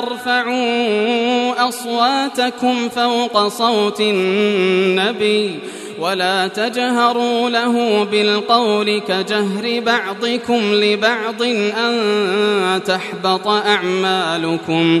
ترفعوا أصواتكم فوق صوت النبي ولا تجهروا له بالقول كجهر بعضكم لبعض أن تحبط أعمالكم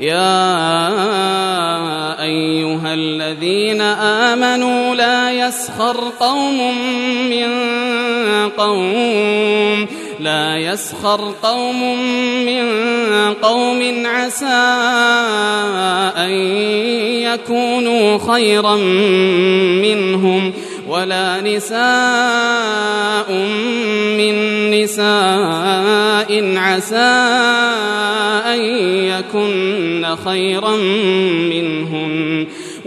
يا أيها الذين آمنوا لا يسخر قوم من قوم لا يسخر قوم من قوم عسى أن يكونوا خيرا منهم ولا نساء من نساء عسى يكن خيرا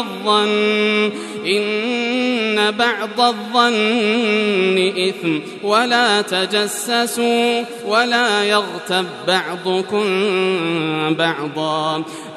الظن إن بعض الظن إثم. ولا تجسسوا ولا يغتب بعضكم بعضا.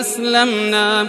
أسلمنا.